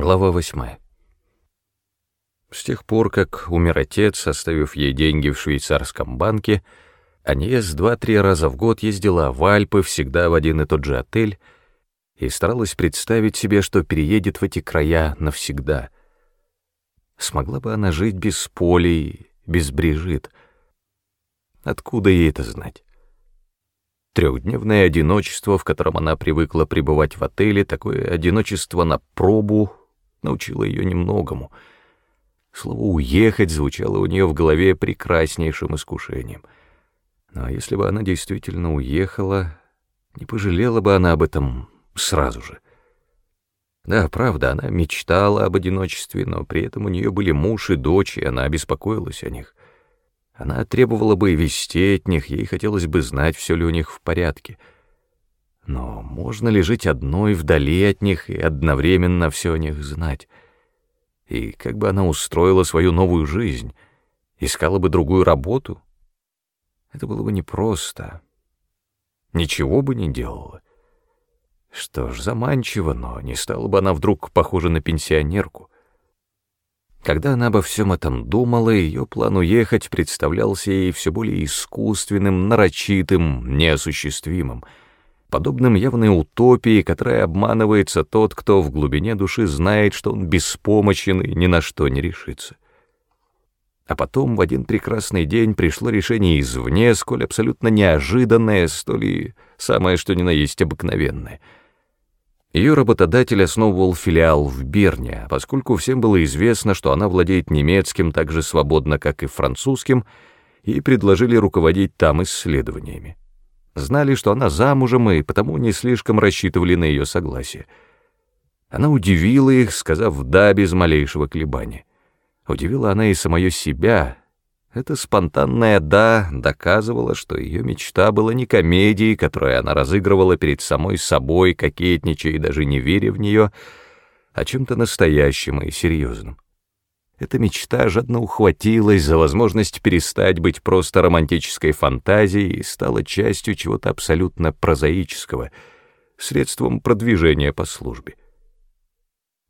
Глава восьмая. С тех пор, как умер отец, оставив ей деньги в швейцарском банке, Аньес два-три раза в год ездила в Альпы, всегда в один и тот же отель, и старалась представить себе, что переедет в эти края навсегда. Смогла бы она жить без Поли, без Брижит? Откуда ей это знать? Трехдневное одиночество, в котором она привыкла пребывать в отеле, такое одиночество на пробу, научило ее немногому. Слово «уехать» звучало у нее в голове прекраснейшим искушением. Но если бы она действительно уехала, не пожалела бы она об этом сразу же. Да, правда, она мечтала об одиночестве, но при этом у нее были муж и дочь, и она беспокоилась о них. Она требовала бы вести от них, ей хотелось бы знать, все ли у них в порядке. Но можно ли жить одной вдали от них и одновременно все о них знать? И как бы она устроила свою новую жизнь? Искала бы другую работу? Это было бы непросто. Ничего бы не делала. Что ж, заманчиво, но не стала бы она вдруг похожа на пенсионерку. Когда она обо всем этом думала, ее план уехать представлялся ей все более искусственным, нарочитым, неосуществимым, подобным явной утопии, которая обманывается тот, кто в глубине души знает, что он беспомощен и ни на что не решится. А потом в один прекрасный день пришло решение извне, сколь абсолютно неожиданное, столь и самое что ни на есть обыкновенное — ее работодатель основывал филиал в Берне, поскольку всем было известно, что она владеет немецким так же свободно, как и французским, и предложили руководить там исследованиями. Знали, что она замужем, и потому не слишком рассчитывали на ее согласие. Она удивила их, сказав «да» без малейшего колебания. Удивила она и самое себя, это спонтанное «да» доказывало, что ее мечта была не комедией, которую она разыгрывала перед самой собой, кокетничая и даже не веря в нее, а чем-то настоящим и серьезным. Эта мечта жадно ухватилась за возможность перестать быть просто романтической фантазией и стала частью чего-то абсолютно прозаического, средством продвижения по службе.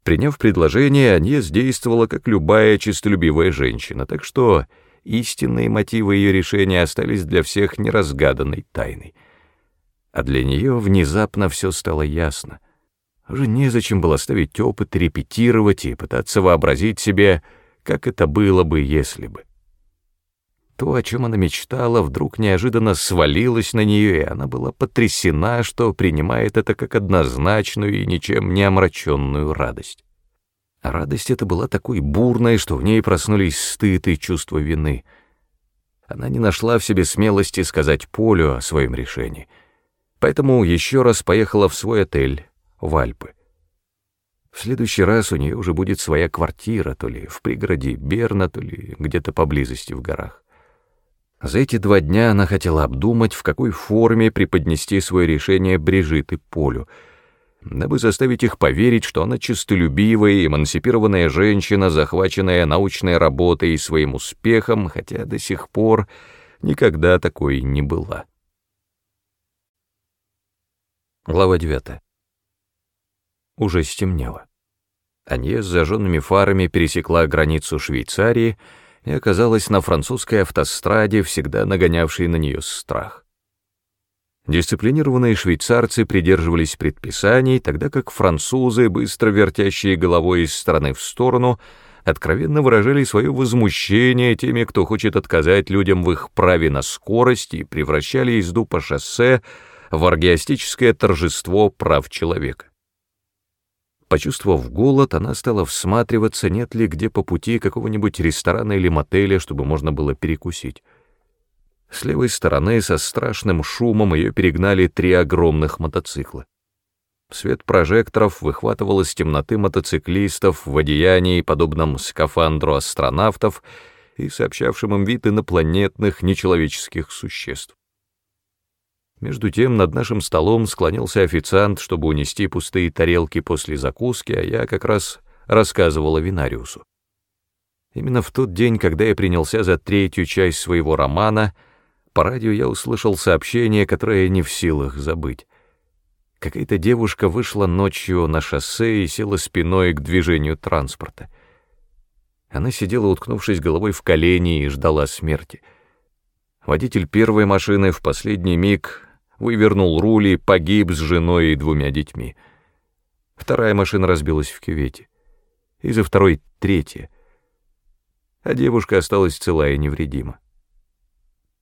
Приняв предложение, Аньес действовала как любая честолюбивая женщина, так что истинные мотивы ее решения остались для всех неразгаданной тайной. А для нее внезапно все стало ясно. Уже незачем было ставить опыт, репетировать и пытаться вообразить себе, как это было бы, если бы. То, о чем она мечтала, вдруг неожиданно свалилось на нее, и она была потрясена, что принимает это как однозначную и ничем не омраченную радость. Радость эта была такой бурной, что в ней проснулись стыд и чувство вины. Она не нашла в себе смелости сказать Полю о своем решении, поэтому еще раз поехала в свой отель, в Альпы. В следующий раз у нее уже будет своя квартира, то ли в пригороде Берна, то ли где-то поблизости в горах. За эти два дня она хотела обдумать, в какой форме преподнести свое решение Брижит и Полю — дабы заставить их поверить, что она честолюбивая, эмансипированная женщина, захваченная научной работой и своим успехом, хотя до сих пор никогда такой не была. Глава 9. Уже стемнело. Анье с зажженными фарами пересекла границу Швейцарии и оказалась на французской автостраде, всегда нагонявшей на нее страх. Дисциплинированные швейцарцы придерживались предписаний, тогда как французы, быстро вертящие головой из стороны в сторону, откровенно выражали свое возмущение теми, кто хочет отказать людям в их праве на скорость и превращали езду по шоссе в аргиастическое торжество прав человека. Почувствовав голод, она стала всматриваться, нет ли где по пути какого-нибудь ресторана или мотеля, чтобы можно было перекусить. С левой стороны со страшным шумом ее перегнали три огромных мотоцикла. Свет прожекторов выхватывал из темноты мотоциклистов в одеянии, подобном скафандру астронавтов и сообщавшим им вид инопланетных нечеловеческих существ. Между тем над нашим столом склонился официант, чтобы унести пустые тарелки после закуски, а я как раз рассказывала Винариусу. Именно в тот день, когда я принялся за третью часть своего романа — по радио я услышал сообщение, которое не в силах забыть. Какая-то девушка вышла ночью на шоссе и села спиной к движению транспорта. Она сидела, уткнувшись головой в колени, и ждала смерти. Водитель первой машины в последний миг вывернул руль и погиб с женой и двумя детьми. Вторая машина разбилась в кювете. И за второй — третья. А девушка осталась цела и невредима.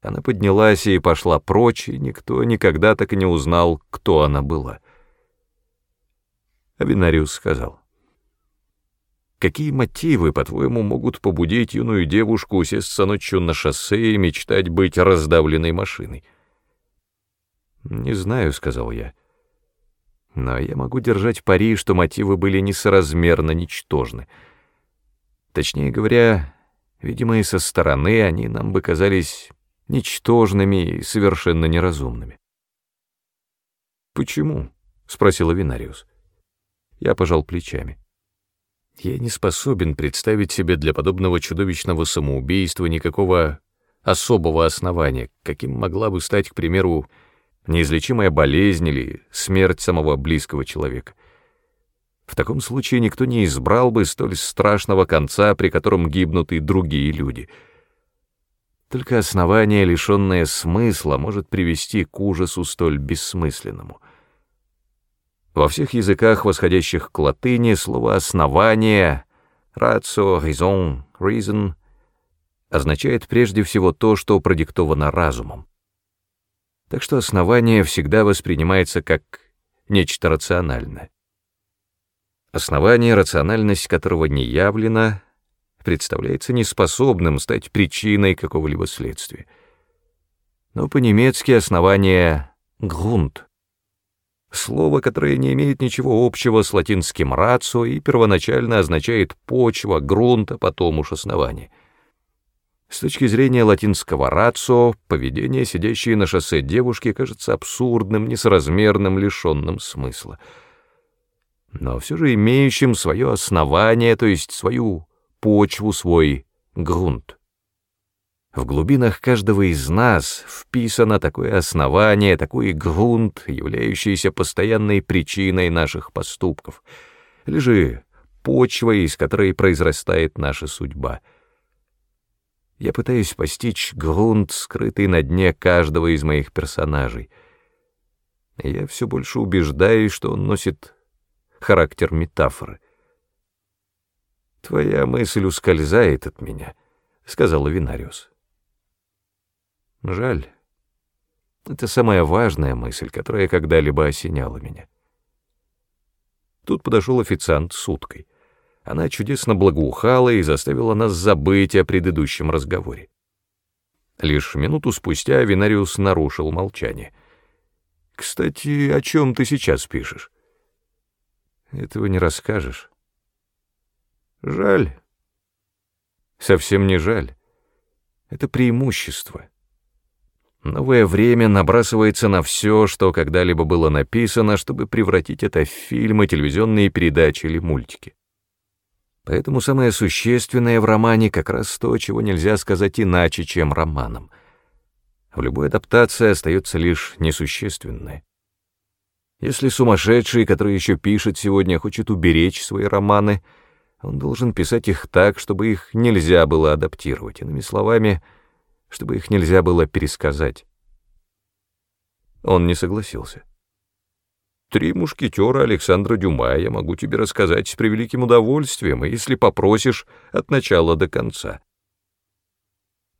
Она поднялась и пошла прочь, и никто никогда так и не узнал, кто она была. Авинариус сказал, «Какие мотивы, по-твоему, могут побудить юную девушку усесться ночью на шоссе и мечтать быть раздавленной машиной?» «Не знаю», — сказал я. «Но я могу держать пари, что мотивы были несоразмерно ничтожны. Точнее говоря, видимо, и со стороны они нам бы казались ничтожными и совершенно неразумными. «Почему?» — спросил Авинариус. Я пожал плечами. Я не способен представить себе для подобного чудовищного самоубийства никакого особого основания, каким могла бы стать, к примеру, неизлечимая болезнь или смерть самого близкого человека. В таком случае никто не избрал бы столь страшного конца, при котором гибнут и другие люди — только основание, лишенное смысла, может привести к ужасу столь бессмысленному. Во всех языках, восходящих к латыни, слово «основание» ratio, raison, reason означает прежде всего то, что продиктовано разумом. Так что основание всегда воспринимается как нечто рациональное. Основание, рациональность которого не явлена, представляется неспособным стать причиной какого-либо следствия. Но по-немецки основание «грунт» — слово, которое не имеет ничего общего с латинским «рацио» и первоначально означает «почва», «грунт», а потом уж «основание». С точки зрения латинского «рацио», поведение сидящей на шоссе девушки кажется абсурдным, несоразмерным, лишенным смысла. Но все же имеющим свое основание, то есть свою почву, свой грунт. В глубинах каждого из нас вписано такое основание, такой грунт, являющийся постоянной причиной наших поступков, или же почвой, из которой произрастает наша судьба. Я пытаюсь постичь грунт, скрытый на дне каждого из моих персонажей. Я все больше убеждаюсь, что он носит характер метафоры — «Твоя мысль ускользает от меня», — сказал Винариус. «Жаль. Это самая важная мысль, которая когда-либо осеняла меня». Тут подошел официант с уткой. Она чудесно благоухала и заставила нас забыть о предыдущем разговоре. Лишь минуту спустя Винариус нарушил молчание. «Кстати, о чем ты сейчас пишешь?» «Этого не расскажешь». Жаль. Совсем не жаль. Это преимущество. Новое время набрасывается на все, что когда-либо было написано, чтобы превратить это в фильмы, телевизионные передачи или мультики. Поэтому самое существенное в романе как раз то, чего нельзя сказать иначе, чем романом. В любой адаптации остается лишь несущественное. Если сумасшедший, который еще пишет сегодня, хочет уберечь свои романы — он должен писать их так, чтобы их нельзя было адаптировать, иными словами, чтобы их нельзя было пересказать. Он не согласился. «Три мушкетера Александра Дюма я могу тебе рассказать с превеликим удовольствием, если попросишь от начала до конца».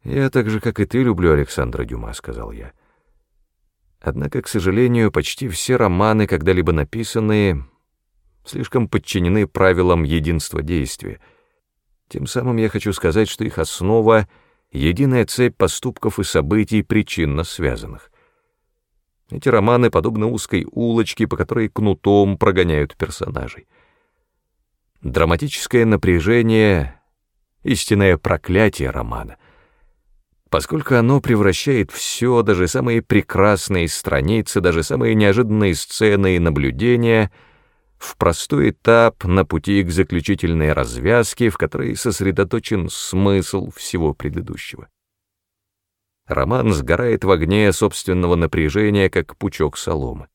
«Я так же, как и ты, люблю Александра Дюма», — сказал я. Однако, к сожалению, почти все романы, когда-либо написанные, слишком подчинены правилам единства действия. Тем самым я хочу сказать, что их основа — единая цепь поступков и событий, причинно связанных. Эти романы подобны узкой улочке, по которой кнутом прогоняют персонажей. Драматическое напряжение — истинное проклятие романа, поскольку оно превращает все, даже самые прекрасные страницы, даже самые неожиданные сцены и наблюдения — в простой этап на пути к заключительной развязке, в которой сосредоточен смысл всего предыдущего. Роман сгорает в огне собственного напряжения, как пучок соломы.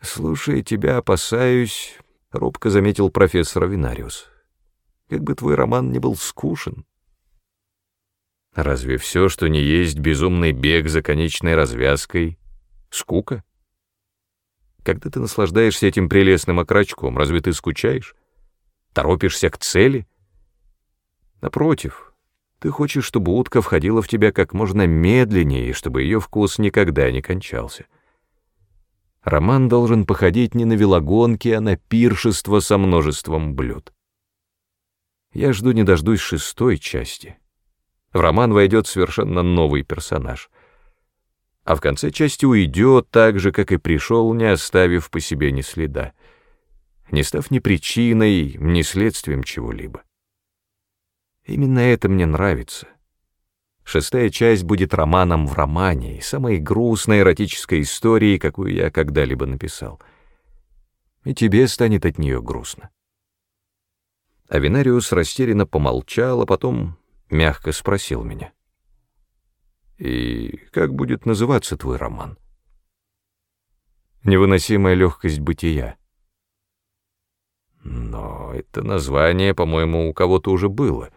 «Слушая тебя, опасаюсь», — робко заметил профессор Винариус. «Как бы твой роман не был скучен». «Разве все, что не есть безумный бег за конечной развязкой, скука?» Когда ты наслаждаешься этим прелестным окорочком, разве ты скучаешь? Торопишься к цели? Напротив, ты хочешь, чтобы утка входила в тебя как можно медленнее, и чтобы ее вкус никогда не кончался. Роман должен походить не на велогонки, а на пиршество со множеством блюд. Я жду не дождусь шестой части. В роман войдет совершенно новый персонаж — а в конце части уйдет так же, как и пришел, не оставив по себе ни следа, не став ни причиной, ни следствием чего-либо. Именно это мне нравится. Шестая часть будет романом в романе самой грустной эротической историей, какую я когда-либо написал. И тебе станет от нее грустно. Авинариус растерянно помолчал, а потом мягко спросил меня. И как будет называться твой роман? Невыносимая легкость бытия. Но это название, по-моему, у кого-то уже было.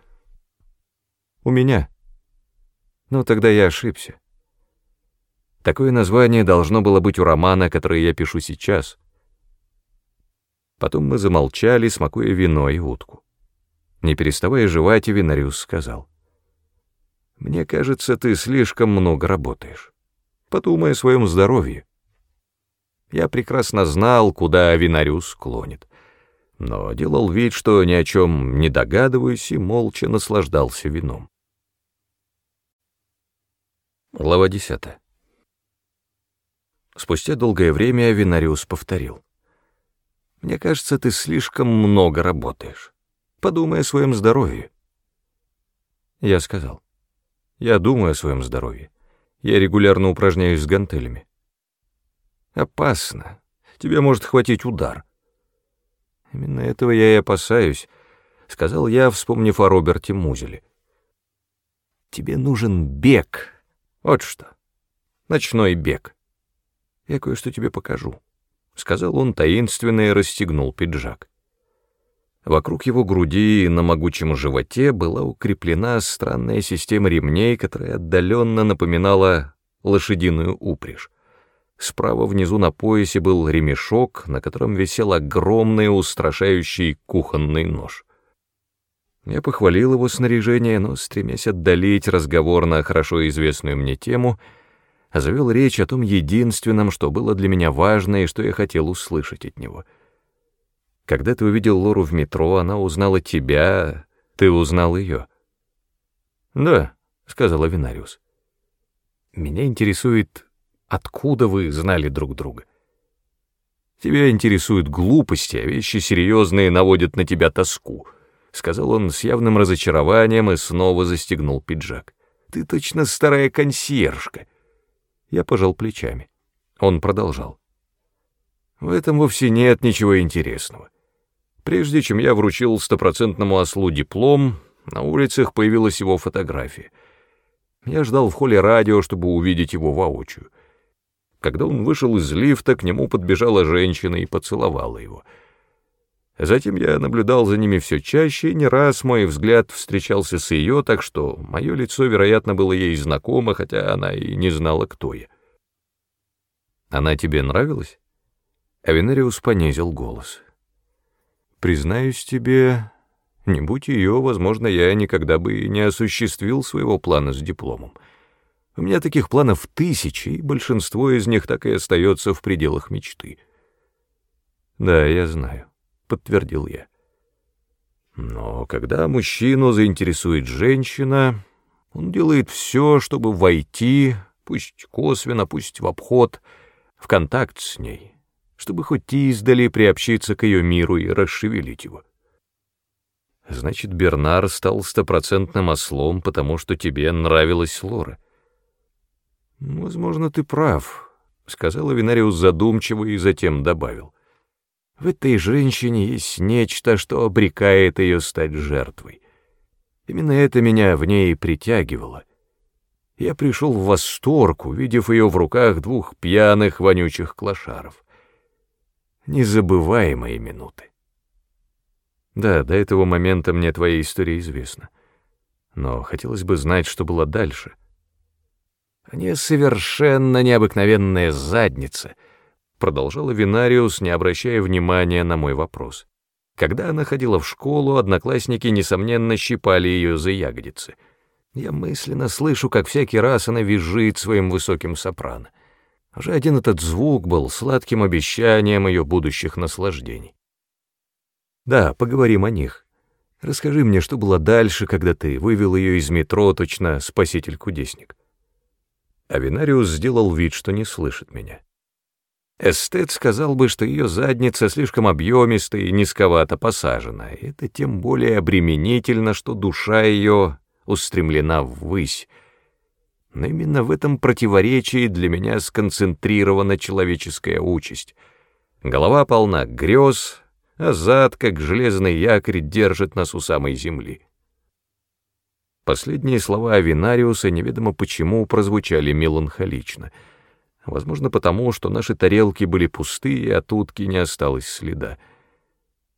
У меня. Ну, тогда я ошибся. Такое название должно было быть у романа, который я пишу сейчас. Потом мы замолчали, смакуя вино и утку. Не переставая жевать, Винариус сказал. Мне кажется, ты слишком много работаешь. Подумай о своем здоровье. Я прекрасно знал, куда Авинариус склонит, но делал вид, что ни о чем не догадываюсь, и молча наслаждался вином. Глава десятая. Спустя долгое время Авинариус повторил. «Мне кажется, ты слишком много работаешь. Подумай о своем здоровье». Я сказал. Я думаю о своем здоровье. Я регулярно упражняюсь с гантелями. Опасно. Тебе может хватить удар. Именно этого я и опасаюсь, — сказал я, вспомнив о Роберте Музеле. Тебе нужен бег. Вот что. Ночной бег. Я кое-что тебе покажу, — сказал он таинственно и расстегнул пиджак. Вокруг его груди и на могучем животе была укреплена странная система ремней, которая отдаленно напоминала лошадиную упряжь. Справа внизу на поясе был ремешок, на котором висел огромный устрашающий кухонный нож. Я похвалил его снаряжение, но, стремясь отдалить разговор на хорошо известную мне тему, завел речь о том единственном, что было для меня важно и что я хотел услышать от него — когда ты увидел Лору в метро, она узнала тебя, ты узнал ее. «Да», — сказал Авинариус. «Меня интересует, откуда вы знали друг друга. Тебя интересуют глупости, а вещи серьезные наводят на тебя тоску», — сказал он с явным разочарованием и снова застегнул пиджак. «Ты точно старая консьержка». Я пожал плечами. Он продолжал. «В этом вовсе нет ничего интересного. Прежде чем я вручил стопроцентному ослу диплом, на улицах появилась его фотография. Я ждал в холле радио, чтобы увидеть его воочию. Когда он вышел из лифта, к нему подбежала женщина и поцеловала его. Затем я наблюдал за ними все чаще, и не раз мой взгляд встречался с ее, так что мое лицо, вероятно, было ей знакомо, хотя она и не знала, кто я. «Она тебе нравилась?» Авенариус понизил голос. Признаюсь тебе, не будь ее, возможно, я никогда бы не осуществил своего плана с дипломом. У меня таких планов тысячи, и большинство из них так и остается в пределах мечты. Да, я знаю, подтвердил я. Но когда мужчину заинтересует женщина, он делает все, чтобы войти, пусть косвенно, пусть в обход, в контакт с ней, чтобы хоть издали приобщиться к ее миру и расшевелить его. Значит, Бернар стал стопроцентным ослом, потому что тебе нравилась Лора. Возможно, ты прав, — сказал Авинариус задумчиво и затем добавил. В этой женщине есть нечто, что обрекает ее стать жертвой. Именно это меня в ней притягивало. Я пришел в восторг, увидев ее в руках двух пьяных вонючих клошаров. Незабываемые минуты. Да, до этого момента мне твоя история известна. Но хотелось бы знать, что было дальше. Они совершенно необыкновенная задница, продолжала Винариус, не обращая внимания на мой вопрос. Когда она ходила в школу, одноклассники, несомненно, щипали ее за ягодицы. Я мысленно слышу, как всякий раз она визжит своим высоким сопрано. Уже один этот звук был сладким обещанием ее будущих наслаждений. Да, поговорим о них. Расскажи мне, что было дальше, когда ты вывел ее из метро, точно спаситель-кудесник. Авинариус сделал вид, что не слышит меня. Эстет сказал бы, что ее задница слишком объемистая и низковато посажена, это тем более обременительно, что душа ее устремлена ввысь. Но именно в этом противоречии для меня сконцентрирована человеческая участь. Голова полна грез, а зад, как железный якорь, держит нас у самой земли. Последние слова Авинариуса неведомо почему прозвучали меланхолично — Возможно, потому, что наши тарелки были пустые, от утки не осталось следа.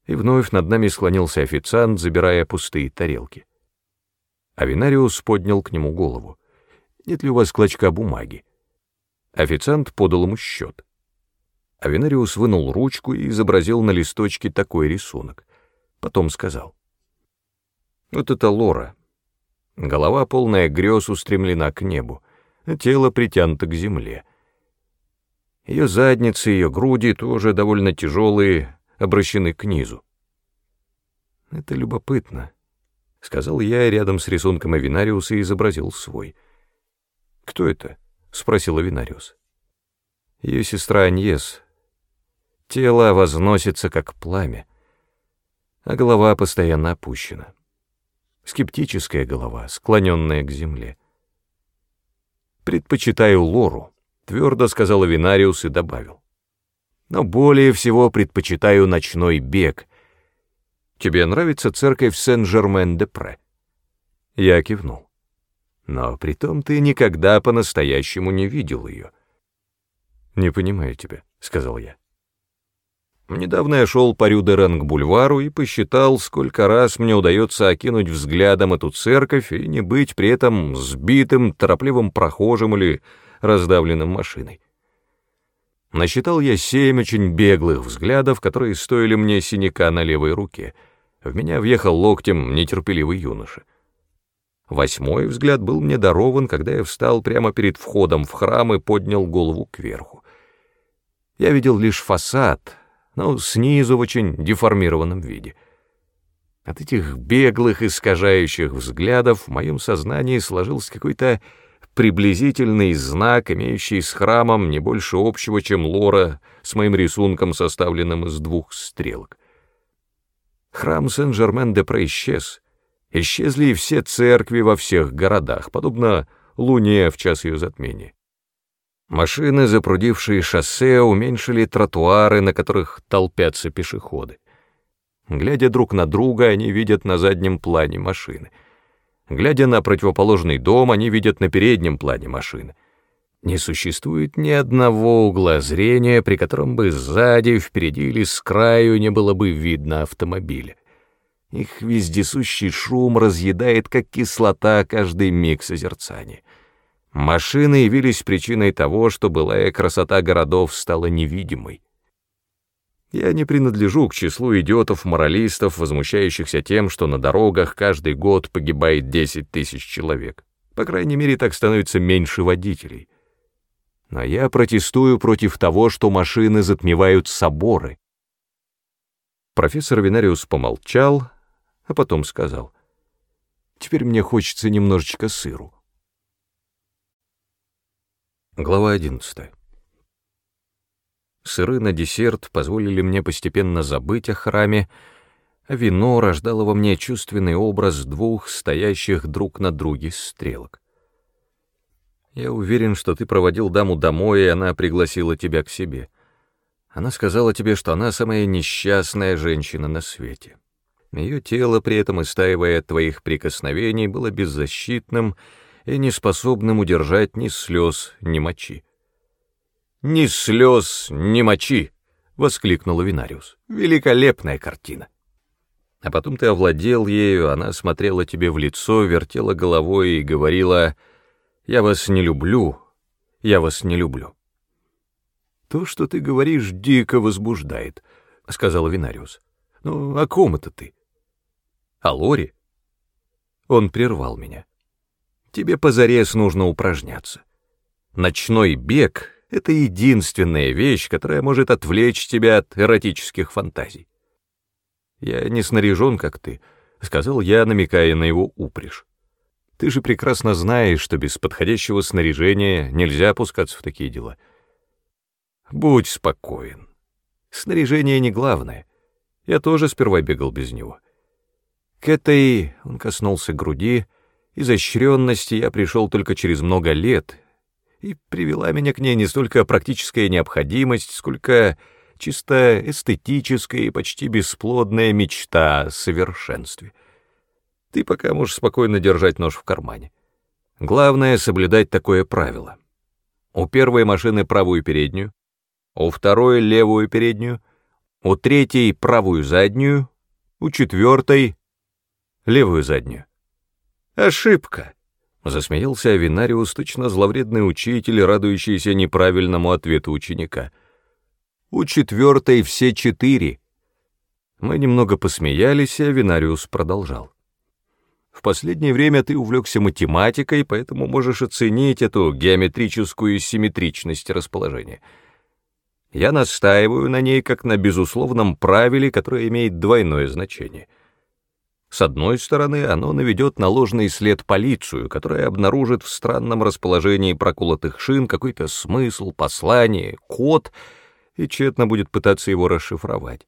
И вновь над нами склонился официант, забирая пустые тарелки. Авинариус поднял к нему голову. «Нет ли у вас клочка бумаги?» Официант подал ему счет. Авинариус вынул ручку и изобразил на листочке такой рисунок. Потом сказал. «Вот это Лора. Голова, полная грез, устремлена к небу, тело притянуто к земле». Ее задница и ее груди тоже довольно тяжелые, обращены к низу. «Это любопытно», — сказал я рядом с рисунком Авинариуса и изобразил свой. «Кто это?» — спросил Авинариус. «Ее сестра Аньес. Тело возносится, как пламя, а голова постоянно опущена. Скептическая голова, склоненная к земле. Предпочитаю Лору». — твердо сказал Авинариус и добавил. «Но более всего предпочитаю ночной бег. Тебе нравится церковь Сен-Жермен-де-Пре?» Я кивнул. «Но притом ты никогда по-настоящему не видел ее». «Не понимаю тебя», — сказал я. Недавно я шел по Рюдерен к бульвару и посчитал, сколько раз мне удается окинуть взглядом эту церковь и не быть при этом сбитым, торопливым прохожим или раздавленным машиной. Насчитал я семь очень беглых взглядов, которые стоили мне синяка на левой руке. В меня въехал локтем нетерпеливый юноша. Восьмой взгляд был мне дарован, когда я встал прямо перед входом в храм и поднял голову кверху. Я видел лишь фасад, но снизу в очень деформированном виде. От этих беглых, искажающих взглядов в моем сознании сложился какой-то приблизительный знак, имеющий с храмом не больше общего, чем лора с моим рисунком, составленным из двух стрелок. Храм Сен-Жермен-де-Пре исчез. Исчезли и все церкви во всех городах, подобно луне в час ее затмения. Машины, запрудившие шоссе, уменьшили тротуары, на которых толпятся пешеходы. Глядя друг на друга, они видят на заднем плане машины — Глядя на противоположный дом, они видят на переднем плане машины. Не существует ни одного угла зрения, при котором бы сзади, впереди или с краю не было бы видно автомобиля. Их вездесущий шум разъедает, как кислота, каждый миг созерцания. Машины явились причиной того, что былая красота городов стала невидимой. Я не принадлежу к числу идиотов-моралистов, возмущающихся тем, что на дорогах каждый год погибает 10 тысяч человек. По крайней мере, так становится меньше водителей. Но я протестую против того, что машины затмевают соборы. Профессор Винариус помолчал, а потом сказал, «Теперь мне хочется немножечко сыру». Глава одиннадцатая. Сыры на десерт позволили мне постепенно забыть о храме, а вино рождало во мне чувственный образ двух стоящих друг на друге стрелок. Я уверен, что ты проводил даму домой, и она пригласила тебя к себе. Она сказала тебе, что она самая несчастная женщина на свете. Ее тело, при этом истаивая от твоих прикосновений, было беззащитным и неспособным удержать ни слез, ни мочи. «Ни слез, ни мочи!» —— воскликнул Винариус. «Великолепная картина!» А потом ты овладел ею, она смотрела тебе в лицо, вертела головой и говорила «Я вас не люблю, я вас не люблю». «То, что ты говоришь, дико возбуждает», — сказал Винариус. «Ну, о ком это ты?» «О Лоре?» Он прервал меня. «Тебе позарез нужно упражняться. Ночной бег — это единственная вещь, которая может отвлечь тебя от эротических фантазий. Я не снаряжен, как ты, — сказал я, намекая на его упряжь. Ты же прекрасно знаешь, что без подходящего снаряжения нельзя опускаться в такие дела. Будь спокоен. Снаряжение не главное. Я тоже сперва бегал без него. К этой, он коснулся груди, изощренности я пришел только через много лет, и привела меня к ней не столько практическая необходимость, сколько чисто эстетическая и почти бесплодная мечта о совершенстве. Ты пока можешь спокойно держать нож в кармане. Главное — соблюдать такое правило. У первой машины правую переднюю, у второй — левую переднюю, у третьей — правую заднюю, у четвертой — левую заднюю. Ошибка! — засмеялся Авинариус, точно зловредный учитель, радующийся неправильному ответу ученика — у четвертой все четыре. Мы немного посмеялись, а Винариус продолжал. В последнее время ты увлекся математикой, поэтому можешь оценить эту геометрическую симметричность расположения. Я настаиваю на ней как на безусловном правиле, которое имеет двойное значение. С одной стороны, оно наведет на ложный след полицию, которая обнаружит в странном расположении проколотых шин какой-то смысл, послание, код — и тщетно будет пытаться его расшифровать.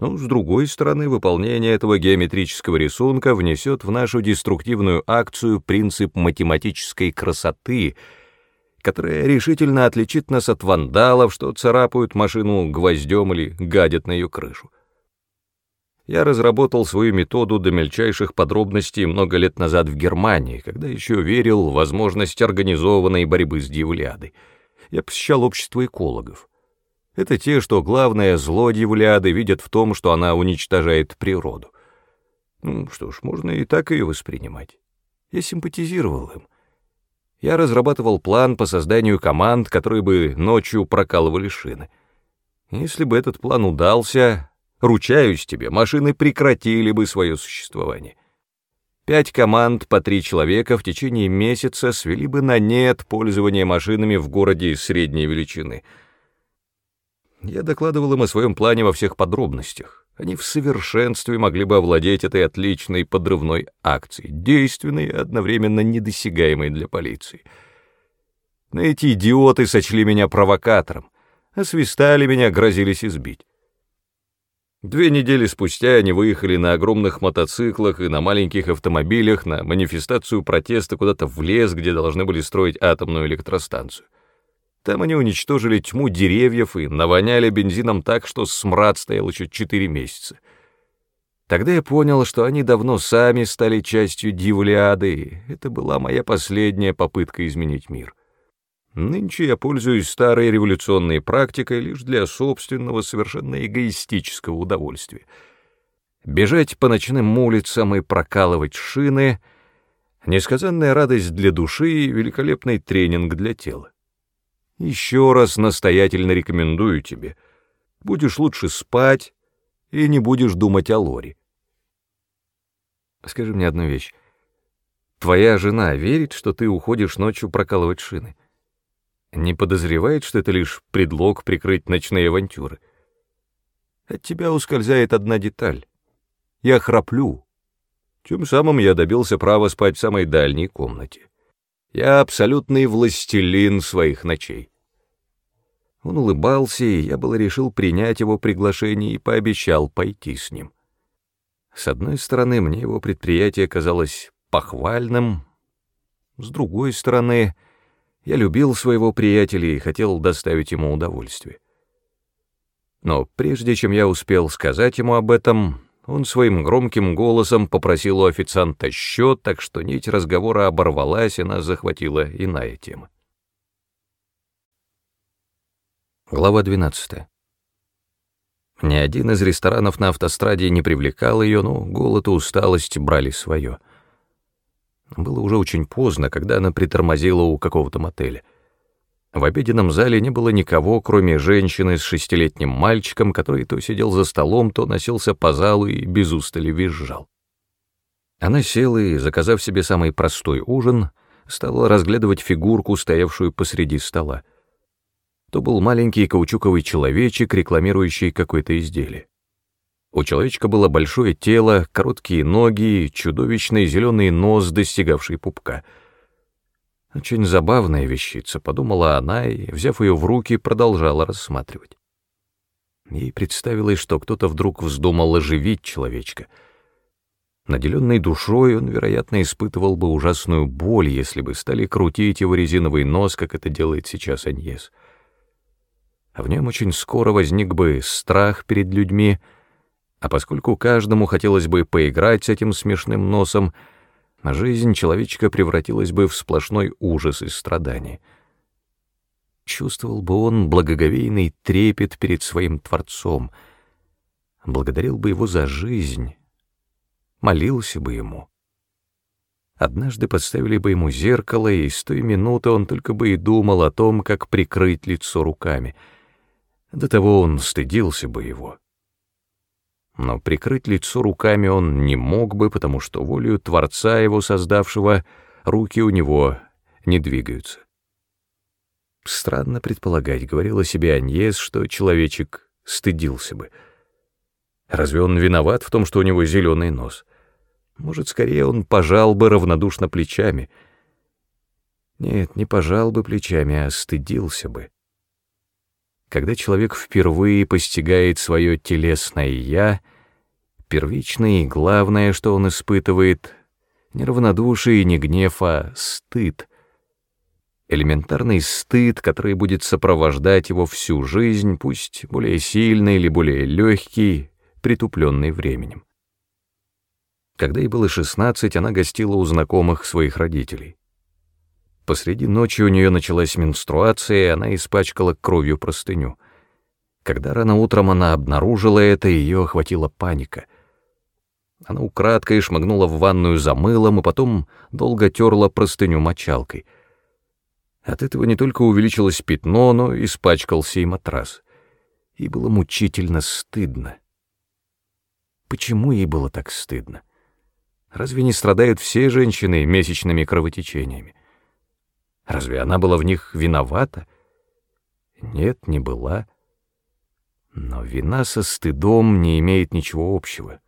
Но, с другой стороны, выполнение этого геометрического рисунка внесет в нашу деструктивную акцию принцип математической красоты, которая решительно отличит нас от вандалов, что царапают машину гвоздем или гадят на ее крышу. Я разработал свою методу до мельчайших подробностей много лет назад в Германии, когда еще верил в возможность организованной борьбы с дьяволиадой. Я посещал общество экологов. Это те, что главное зло Дьяволяды видят в том, что она уничтожает природу. Ну что ж, можно и так ее воспринимать. Я симпатизировал им. Я разрабатывал план по созданию команд, которые бы ночью прокалывали шины. Если бы этот план удался, ручаюсь тебе, машины прекратили бы свое существование. Пять команд по три человека в течение месяца свели бы на нет пользование машинами в городе средней величины — я докладывал им о своем плане во всех подробностях. Они в совершенстве могли бы овладеть этой отличной подрывной акцией, действенной и одновременно недосягаемой для полиции. Но эти идиоты сочли меня провокатором, освистали меня, грозились избить. Две недели спустя они выехали на огромных мотоциклах и на маленьких автомобилях на манифестацию протеста куда-то в лес, где должны были строить атомную электростанцию. Там они уничтожили тьму деревьев и навоняли бензином так, что смрад стоял еще четыре месяца. Тогда я понял, что они давно сами стали частью Дивулиады, и это была моя последняя попытка изменить мир. Нынче я пользуюсь старой революционной практикой лишь для собственного совершенно эгоистического удовольствия. Бежать по ночным улицам и прокалывать шины — несказанная радость для души и великолепный тренинг для тела. Еще раз настоятельно рекомендую тебе. Будешь лучше спать и не будешь думать о Лоре. Скажи мне одну вещь. Твоя жена верит, что ты уходишь ночью прокалывать шины? Не подозревает, что это лишь предлог прикрыть ночные авантюры? От тебя ускользает одна деталь. Я храплю. Тем самым я добился права спать в самой дальней комнате. Я абсолютный властелин своих ночей. Он улыбался, и я было решил принять его приглашение и пообещал пойти с ним. С одной стороны, мне его предприятие казалось похвальным, с другой стороны, я любил своего приятеля и хотел доставить ему удовольствие. Но прежде чем я успел сказать ему об этом, он своим громким голосом попросил у официанта счет, так что нить разговора оборвалась, и нас захватила иная тема. Глава 12. Ни один из ресторанов на автостраде не привлекал ее, но голод и усталость брали свое. Было уже очень поздно, когда она притормозила у какого-то мотеля. В обеденном зале не было никого, кроме женщины с шестилетним мальчиком, который то сидел за столом, то носился по залу и без устали визжал. Она села и, заказав себе самый простой ужин, стала разглядывать фигурку, стоявшую посреди стола. То был маленький каучуковый человечек, рекламирующий какое-то изделие. У человечка было большое тело, короткие ноги, чудовищный зеленый нос, достигавший пупка. Очень забавная вещица, подумала она и, взяв ее в руки, продолжала рассматривать. Ей представилось, что кто-то вдруг вздумал оживить человечка — Наделенный душой, он, вероятно, испытывал бы ужасную боль, если бы стали крутить его резиновый нос, как это делает сейчас Аньес. А в нем очень скоро возник бы страх перед людьми, а поскольку каждому хотелось бы поиграть с этим смешным носом, жизнь человечка превратилась бы в сплошной ужас и страдания. Чувствовал бы он благоговейный трепет перед своим Творцом, благодарил бы его за жизнь, молился бы ему. Однажды подставили бы ему зеркало, и с той минуты он только бы и думал о том, как прикрыть лицо руками. До того он стыдился бы его. Но прикрыть лицо руками он не мог бы, потому что волею Творца его создавшего руки у него не двигаются. Странно предполагать, говорила себе Аньес, что человечек стыдился бы. Разве он виноват в том, что у него зеленый нос? Может, скорее он пожал бы равнодушно плечами. Нет, не пожал бы плечами, а стыдился бы. Когда человек впервые постигает свое телесное «я», первичное и главное, что он испытывает, не равнодушие не гнев, а стыд. Элементарный стыд, который будет сопровождать его всю жизнь, пусть более сильный или более легкий, притупленный временем. Когда ей было 16, она гостила у знакомых своих родителей. Посреди ночи у нее началась менструация, и она испачкала кровью простыню. Когда рано утром она обнаружила это, ее охватила паника. Она украдкой шмыгнула в ванную за мылом, и потом долго терла простыню мочалкой. От этого не только увеличилось пятно, но испачкался и матрас. И было мучительно стыдно. Почему ей было так стыдно? Разве не страдают все женщины месячными кровотечениями? Разве она была в них виновата? Нет, не была. Но вина со стыдом не имеет ничего общего.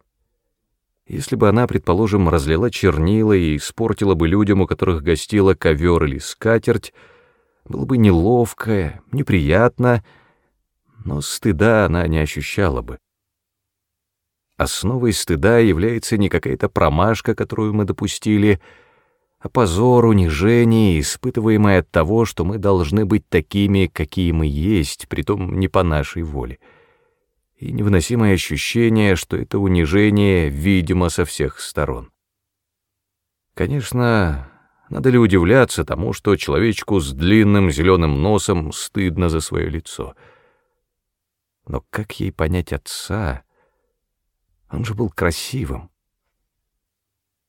Если бы она, предположим, разлила чернила и испортила бы людям, у которых гостила ковер или скатерть, было бы неловко, неприятно, но стыда она не ощущала бы. Основой стыда является не какая-то промашка, которую мы допустили, а позор, унижение, испытываемое от того, что мы должны быть такими, какие мы есть, притом не по нашей воле. И невыносимое ощущение, что это унижение видимо со всех сторон. Конечно, надо ли удивляться тому, что человечку с длинным зеленым носом стыдно за свое лицо? Но как ей понять отца — он же был красивым.